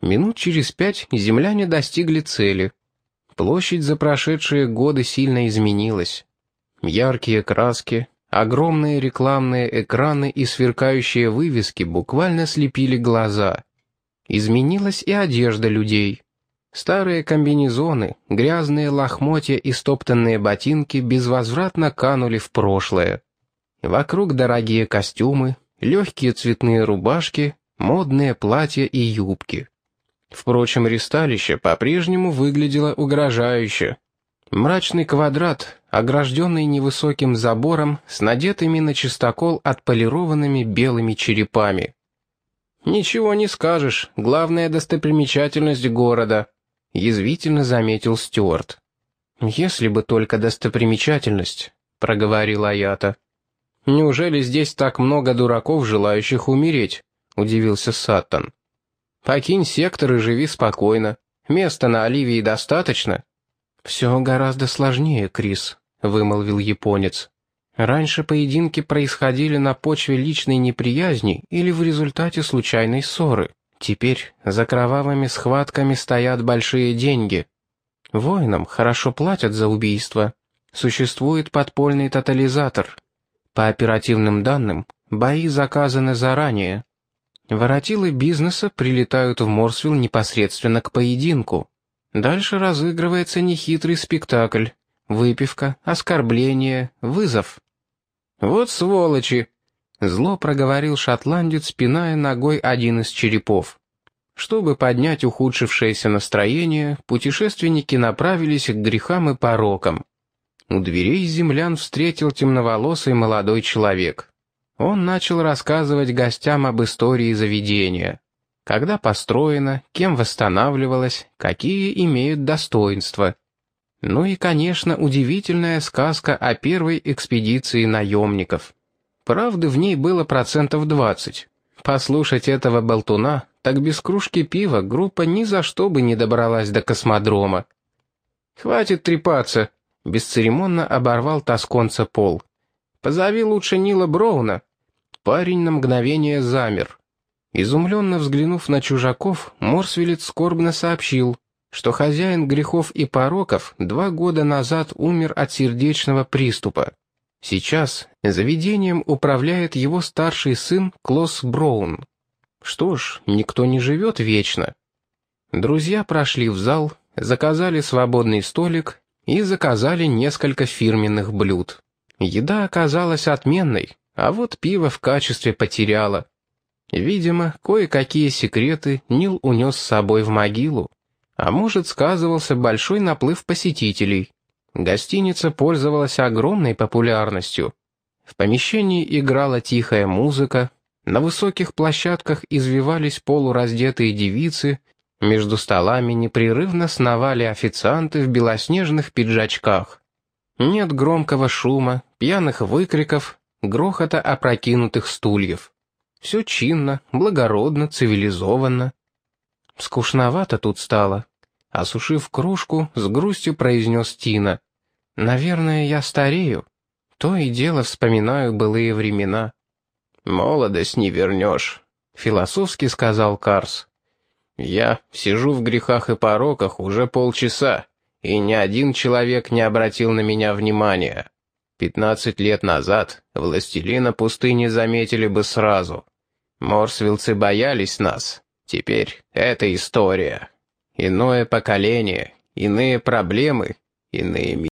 Минут через пять земляне достигли цели. Площадь за прошедшие годы сильно изменилась. Яркие краски, огромные рекламные экраны и сверкающие вывески буквально слепили глаза. Изменилась и одежда людей. Старые комбинезоны, грязные лохмотья и стоптанные ботинки безвозвратно канули в прошлое. Вокруг дорогие костюмы, легкие цветные рубашки, модные платья и юбки. Впрочем, ристалище по-прежнему выглядело угрожающе. Мрачный квадрат, огражденный невысоким забором с надетыми на чистокол отполированными белыми черепами. «Ничего не скажешь, главная достопримечательность города», — язвительно заметил Стюарт. «Если бы только достопримечательность», — проговорил Аята. «Неужели здесь так много дураков, желающих умереть?» — удивился Саттон. Покинь сектор и живи спокойно. Места на Оливии достаточно». «Все гораздо сложнее, Крис», — вымолвил японец. «Раньше поединки происходили на почве личной неприязни или в результате случайной ссоры. Теперь за кровавыми схватками стоят большие деньги. Воинам хорошо платят за убийство. Существует подпольный тотализатор. По оперативным данным, бои заказаны заранее. Воротилы бизнеса прилетают в Морсвилл непосредственно к поединку. Дальше разыгрывается нехитрый спектакль. Выпивка, оскорбление, вызов. «Вот сволочи!» — зло проговорил шотландец, пиная ногой один из черепов. Чтобы поднять ухудшившееся настроение, путешественники направились к грехам и порокам. У дверей землян встретил темноволосый молодой человек. Он начал рассказывать гостям об истории заведения. Когда построено, кем восстанавливалось, какие имеют достоинства. Ну и, конечно, удивительная сказка о первой экспедиции наемников. Правды в ней было процентов двадцать. Послушать этого болтуна, так без кружки пива группа ни за что бы не добралась до космодрома. «Хватит трепаться», — бесцеремонно оборвал тосконца Пол. «Позови лучше Нила Броуна, Парень на мгновение замер. Изумленно взглянув на чужаков, Морсвелец скорбно сообщил, что хозяин грехов и пороков два года назад умер от сердечного приступа. Сейчас заведением управляет его старший сын Клосс Броун. Что ж, никто не живет вечно. Друзья прошли в зал, заказали свободный столик и заказали несколько фирменных блюд. Еда оказалась отменной, а вот пиво в качестве потеряло. Видимо, кое-какие секреты Нил унес с собой в могилу. А может, сказывался большой наплыв посетителей. Гостиница пользовалась огромной популярностью. В помещении играла тихая музыка, на высоких площадках извивались полураздетые девицы, между столами непрерывно сновали официанты в белоснежных пиджачках. Нет громкого шума, пьяных выкриков, грохота опрокинутых стульев. Все чинно, благородно, цивилизованно. Скучновато тут стало. Осушив кружку, с грустью произнес Тина. «Наверное, я старею. То и дело вспоминаю былые времена». «Молодость не вернешь», — философски сказал Карс. «Я сижу в грехах и пороках уже полчаса, и ни один человек не обратил на меня внимания. Пятнадцать лет назад властелина пустыни заметили бы сразу. Морсвилцы боялись нас. Теперь это история. Иное поколение, иные проблемы, иные